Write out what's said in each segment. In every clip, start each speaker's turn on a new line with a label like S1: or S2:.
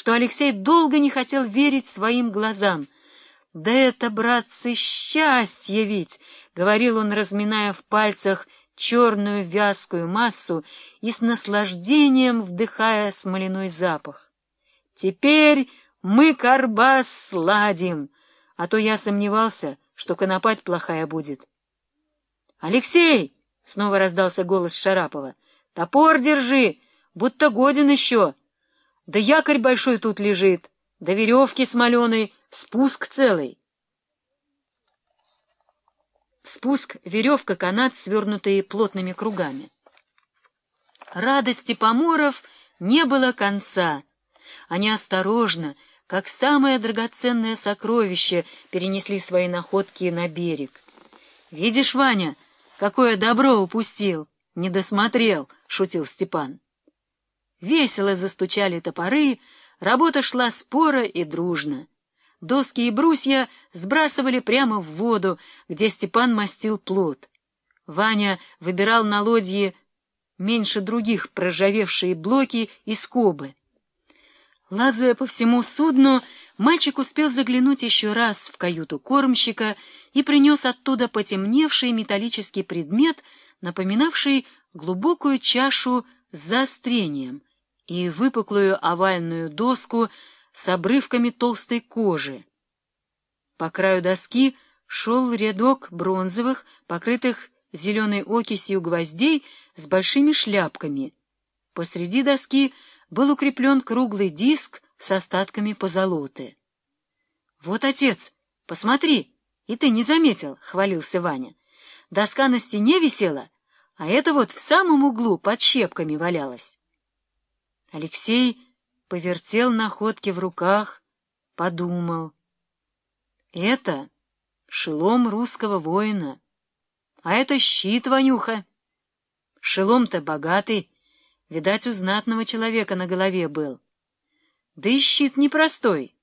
S1: что Алексей долго не хотел верить своим глазам. «Да это, братцы, счастье ведь!» — говорил он, разминая в пальцах черную вязкую массу и с наслаждением вдыхая смоляной запах. «Теперь мы карбас сладим, а то я сомневался, что конопать плохая будет». «Алексей!» — снова раздался голос Шарапова. «Топор держи, будто годен еще. Да якорь большой тут лежит, да веревки смоленой, спуск целый». Спуск — веревка, канат, свернутые плотными кругами. Радости поморов не было конца. Они осторожно, как самое драгоценное сокровище, перенесли свои находки на берег. «Видишь, Ваня, какое добро упустил! Не досмотрел!» — шутил Степан. Весело застучали топоры, работа шла спора и дружно. Доски и брусья сбрасывали прямо в воду, где Степан мастил плот. Ваня выбирал на лодье меньше других проржавевшие блоки и скобы. Лазуя по всему судну, мальчик успел заглянуть еще раз в каюту кормщика и принес оттуда потемневший металлический предмет, напоминавший глубокую чашу с заострением и выпуклую овальную доску с обрывками толстой кожи. По краю доски шел рядок бронзовых, покрытых зеленой окисью гвоздей с большими шляпками. Посреди доски был укреплен круглый диск с остатками позолоты. — Вот, отец, посмотри, и ты не заметил, — хвалился Ваня. Доска на стене висела, а это вот в самом углу под щепками валялась. Алексей повертел находки в руках, подумал. Это шелом русского воина, а это щит, Ванюха. Шелом-то богатый, видать, у знатного человека на голове был. Да и щит непростой.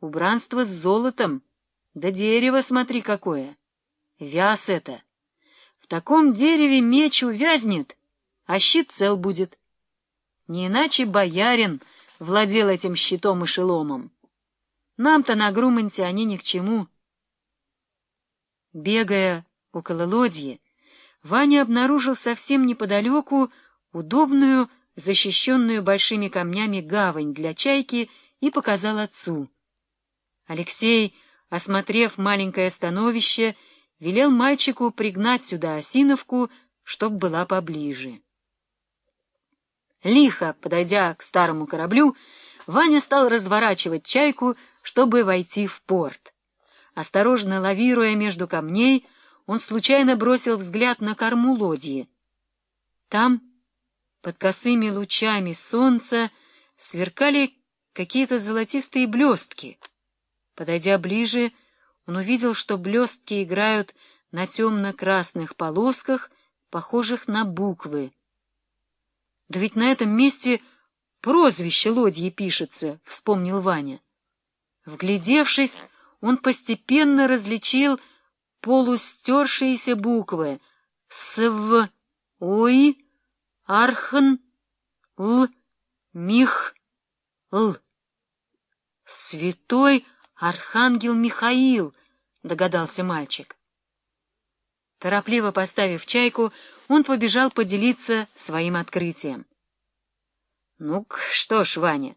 S1: Убранство с золотом, да дерево смотри какое. Вяз это. В таком дереве меч увязнет, а щит цел будет. Не иначе боярин — владел этим щитом и шеломом. Нам-то на Груманте они ни к чему. Бегая около лодьи, Ваня обнаружил совсем неподалеку удобную, защищенную большими камнями гавань для чайки и показал отцу. Алексей, осмотрев маленькое становище, велел мальчику пригнать сюда осиновку, чтоб была поближе. Лихо подойдя к старому кораблю, Ваня стал разворачивать чайку, чтобы войти в порт. Осторожно лавируя между камней, он случайно бросил взгляд на корму лодьи. Там, под косыми лучами солнца, сверкали какие-то золотистые блестки. Подойдя ближе, он увидел, что блестки играют на темно-красных полосках, похожих на буквы — да ведь на этом месте прозвище лодьи пишется, — вспомнил Ваня. Вглядевшись, он постепенно различил полустершиеся буквы «Св», «Ой», «Архан», «Л», «Мих», «Л». «Святой Архангел Михаил», — догадался мальчик. Торопливо поставив чайку, он побежал поделиться своим открытием. — Ну что ж, Ваня,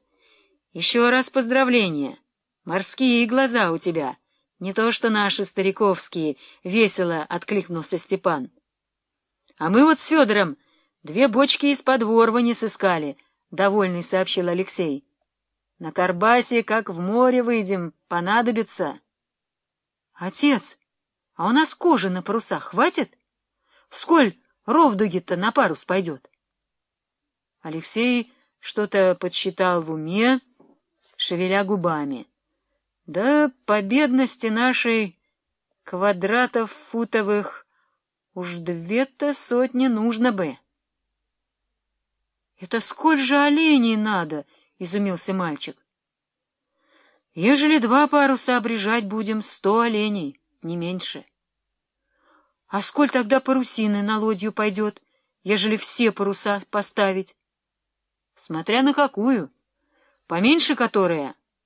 S1: еще раз поздравления. Морские глаза у тебя. Не то что наши стариковские, — весело откликнулся Степан. — А мы вот с Федором две бочки из-под ворвани сыскали, — довольный сообщил Алексей. — На Карбасе, как в море выйдем, понадобится. — Отец! — а у нас кожи на парусах хватит? Сколь ровдуги-то на парус пойдет? Алексей что-то подсчитал в уме, шевеля губами. Да по бедности нашей квадратов футовых уж две-то сотни нужно бы. — Это сколь же оленей надо? — изумился мальчик. — Ежели два паруса обрежать будем, сто оленей, не меньше. А сколь тогда парусины на лодью пойдет, ежели все паруса поставить? Смотря на какую. поменьше которая